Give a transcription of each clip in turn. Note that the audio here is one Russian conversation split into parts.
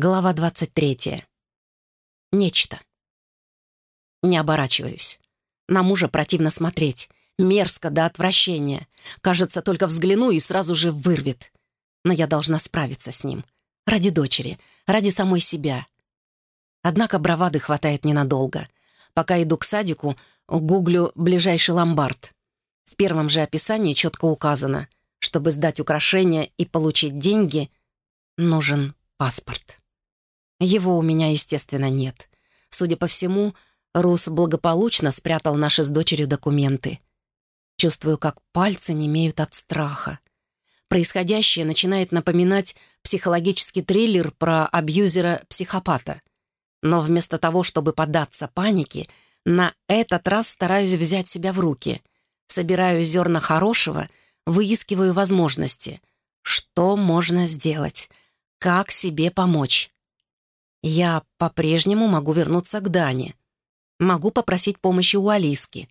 Глава 23. Нечто. Не оборачиваюсь. На мужа противно смотреть. Мерзко до отвращения. Кажется, только взгляну и сразу же вырвет. Но я должна справиться с ним. Ради дочери, ради самой себя. Однако бравады хватает ненадолго. Пока иду к садику, гуглю ближайший ломбард. В первом же описании четко указано, чтобы сдать украшения и получить деньги, нужен паспорт. Его у меня, естественно, нет. Судя по всему, Рус благополучно спрятал наши с дочерью документы. Чувствую, как пальцы немеют от страха. Происходящее начинает напоминать психологический триллер про абьюзера-психопата. Но вместо того, чтобы поддаться панике, на этот раз стараюсь взять себя в руки. Собираю зерна хорошего, выискиваю возможности. Что можно сделать? Как себе помочь? Я по-прежнему могу вернуться к Дане. Могу попросить помощи у Алиски.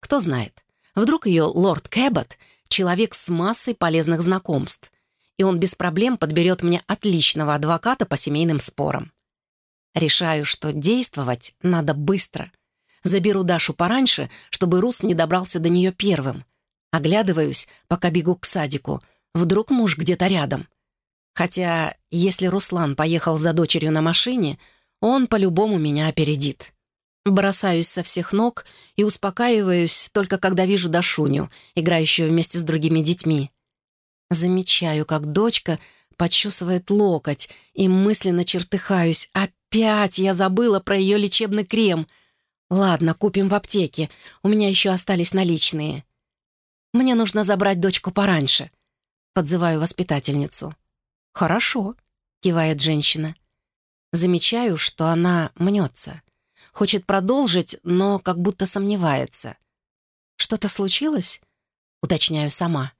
Кто знает, вдруг ее лорд Кэббот — человек с массой полезных знакомств, и он без проблем подберет мне отличного адвоката по семейным спорам. Решаю, что действовать надо быстро. Заберу Дашу пораньше, чтобы Рус не добрался до нее первым. Оглядываюсь, пока бегу к садику. Вдруг муж где-то рядом — Хотя, если Руслан поехал за дочерью на машине, он по-любому меня опередит. Бросаюсь со всех ног и успокаиваюсь только когда вижу Дашуню, играющую вместе с другими детьми. Замечаю, как дочка почувствует локоть и мысленно чертыхаюсь. Опять я забыла про ее лечебный крем. Ладно, купим в аптеке. У меня еще остались наличные. Мне нужно забрать дочку пораньше. Подзываю воспитательницу. «Хорошо», — кивает женщина. Замечаю, что она мнется. Хочет продолжить, но как будто сомневается. «Что-то случилось?» — уточняю сама.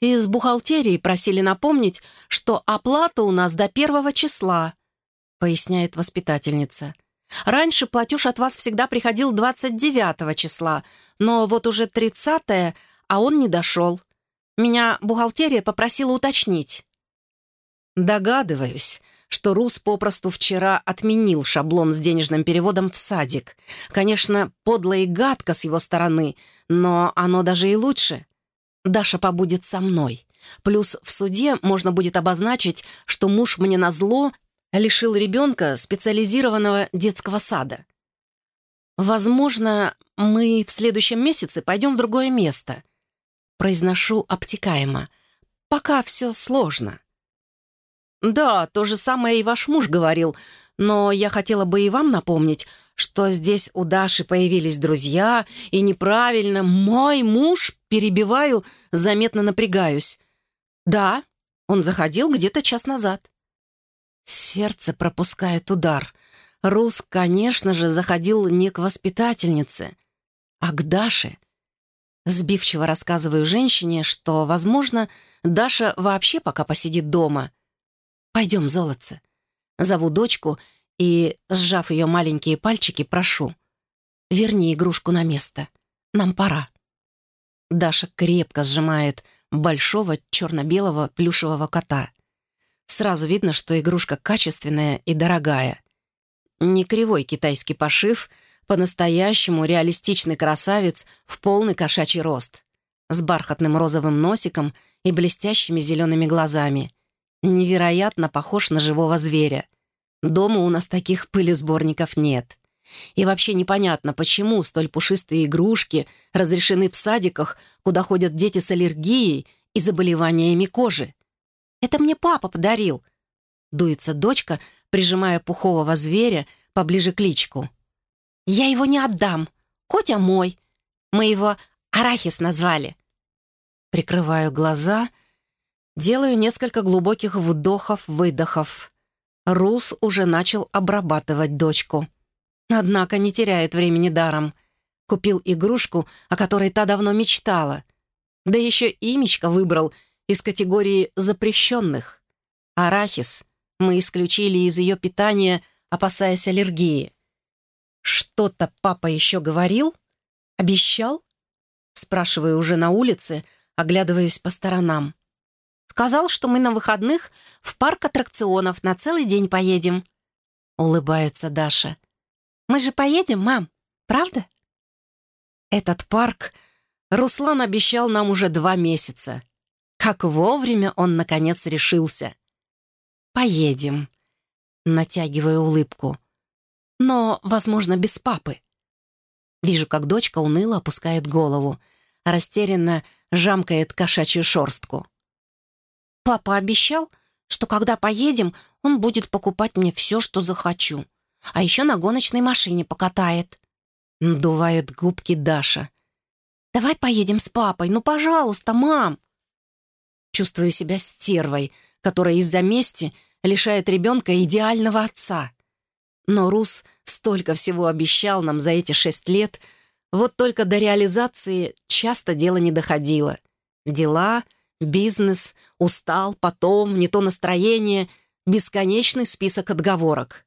«Из бухгалтерии просили напомнить, что оплата у нас до первого числа», — поясняет воспитательница. «Раньше платеж от вас всегда приходил 29 числа, но вот уже 30 а он не дошел. Меня бухгалтерия попросила уточнить». Догадываюсь, что Рус попросту вчера отменил шаблон с денежным переводом в садик. Конечно, подло и гадко с его стороны, но оно даже и лучше. Даша побудет со мной. Плюс в суде можно будет обозначить, что муж мне назло лишил ребенка специализированного детского сада. Возможно, мы в следующем месяце пойдем в другое место. Произношу обтекаемо. Пока все сложно. «Да, то же самое и ваш муж говорил, но я хотела бы и вам напомнить, что здесь у Даши появились друзья, и неправильно мой муж, перебиваю, заметно напрягаюсь. Да, он заходил где-то час назад». Сердце пропускает удар. Рус, конечно же, заходил не к воспитательнице, а к Даше. Сбивчиво рассказываю женщине, что, возможно, Даша вообще пока посидит дома — «Пойдем, золотце». Зову дочку и, сжав ее маленькие пальчики, прошу. «Верни игрушку на место. Нам пора». Даша крепко сжимает большого черно-белого плюшевого кота. Сразу видно, что игрушка качественная и дорогая. Не кривой китайский пошив, по-настоящему реалистичный красавец в полный кошачий рост, с бархатным розовым носиком и блестящими зелеными глазами невероятно похож на живого зверя. Дома у нас таких пылесборников нет. И вообще непонятно, почему столь пушистые игрушки разрешены в садиках, куда ходят дети с аллергией и заболеваниями кожи. «Это мне папа подарил», — дуется дочка, прижимая пухового зверя поближе к личку. «Я его не отдам. Котя мой. Мы его Арахис назвали». Прикрываю глаза — Делаю несколько глубоких вдохов-выдохов. Рус уже начал обрабатывать дочку. Однако не теряет времени даром. Купил игрушку, о которой та давно мечтала. Да еще имечко выбрал из категории запрещенных. Арахис мы исключили из ее питания, опасаясь аллергии. «Что-то папа еще говорил? Обещал?» Спрашиваю уже на улице, оглядываюсь по сторонам. Сказал, что мы на выходных в парк аттракционов на целый день поедем. Улыбается Даша. Мы же поедем, мам, правда? Этот парк Руслан обещал нам уже два месяца. Как вовремя он, наконец, решился. «Поедем», — натягивая улыбку. «Но, возможно, без папы». Вижу, как дочка уныло опускает голову, растерянно жамкает кошачью шорстку. «Папа обещал, что когда поедем, он будет покупать мне все, что захочу. А еще на гоночной машине покатает». Надувает губки Даша. «Давай поедем с папой, ну, пожалуйста, мам!» Чувствую себя стервой, которая из-за мести лишает ребенка идеального отца. Но Рус столько всего обещал нам за эти шесть лет, вот только до реализации часто дело не доходило. Дела, бизнес, устал, потом, не то настроение, бесконечный список отговорок.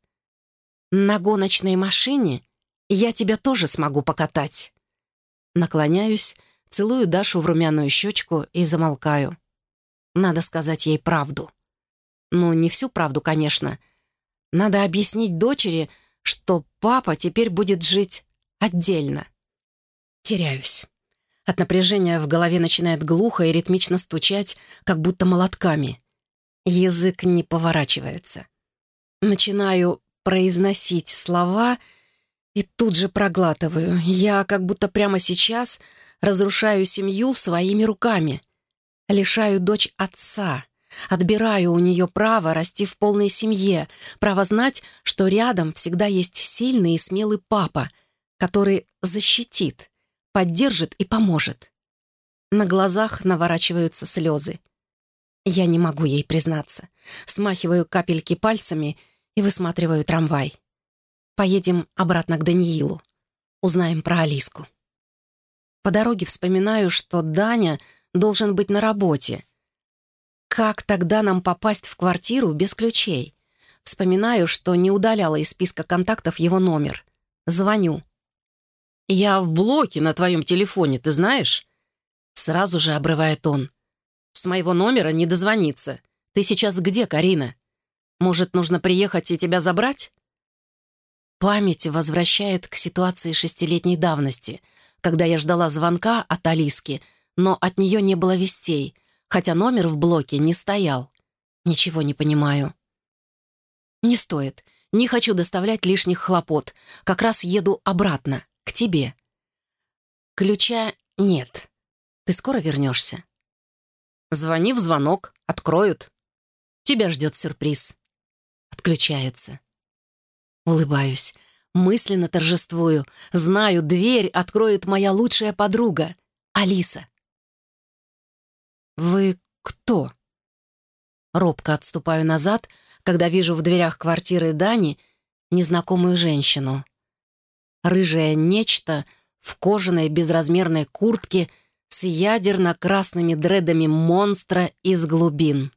На гоночной машине я тебя тоже смогу покатать. Наклоняюсь, целую Дашу в румяную щечку и замолкаю. Надо сказать ей правду. Ну, не всю правду, конечно — надо объяснить дочери, что папа теперь будет жить отдельно. Теряюсь. От напряжения в голове начинает глухо и ритмично стучать, как будто молотками. Язык не поворачивается. Начинаю произносить слова и тут же проглатываю. Я как будто прямо сейчас разрушаю семью своими руками. Лишаю дочь отца, Отбираю у нее право расти в полной семье, право знать, что рядом всегда есть сильный и смелый папа, который защитит, поддержит и поможет. На глазах наворачиваются слезы. Я не могу ей признаться. Смахиваю капельки пальцами и высматриваю трамвай. Поедем обратно к Даниилу. Узнаем про Алиску. По дороге вспоминаю, что Даня должен быть на работе — как тогда нам попасть в квартиру без ключей? Вспоминаю, что не удаляла из списка контактов его номер. Звоню. «Я в блоке на твоем телефоне, ты знаешь?» Сразу же обрывает он. «С моего номера не дозвониться. Ты сейчас где, Карина? Может, нужно приехать и тебя забрать?» Память возвращает к ситуации шестилетней давности, когда я ждала звонка от Алиски, но от нее не было вестей, хотя номер в блоке не стоял. Ничего не понимаю. Не стоит. Не хочу доставлять лишних хлопот. Как раз еду обратно, к тебе. Ключа нет. Ты скоро вернешься? Звони в звонок, откроют. Тебя ждет сюрприз. Отключается. Улыбаюсь. Мысленно торжествую. Знаю, дверь откроет моя лучшая подруга, Алиса. «Вы кто?» Робко отступаю назад, когда вижу в дверях квартиры Дани незнакомую женщину. Рыжее нечто в кожаной безразмерной куртке с ядерно-красными дредами монстра из глубин.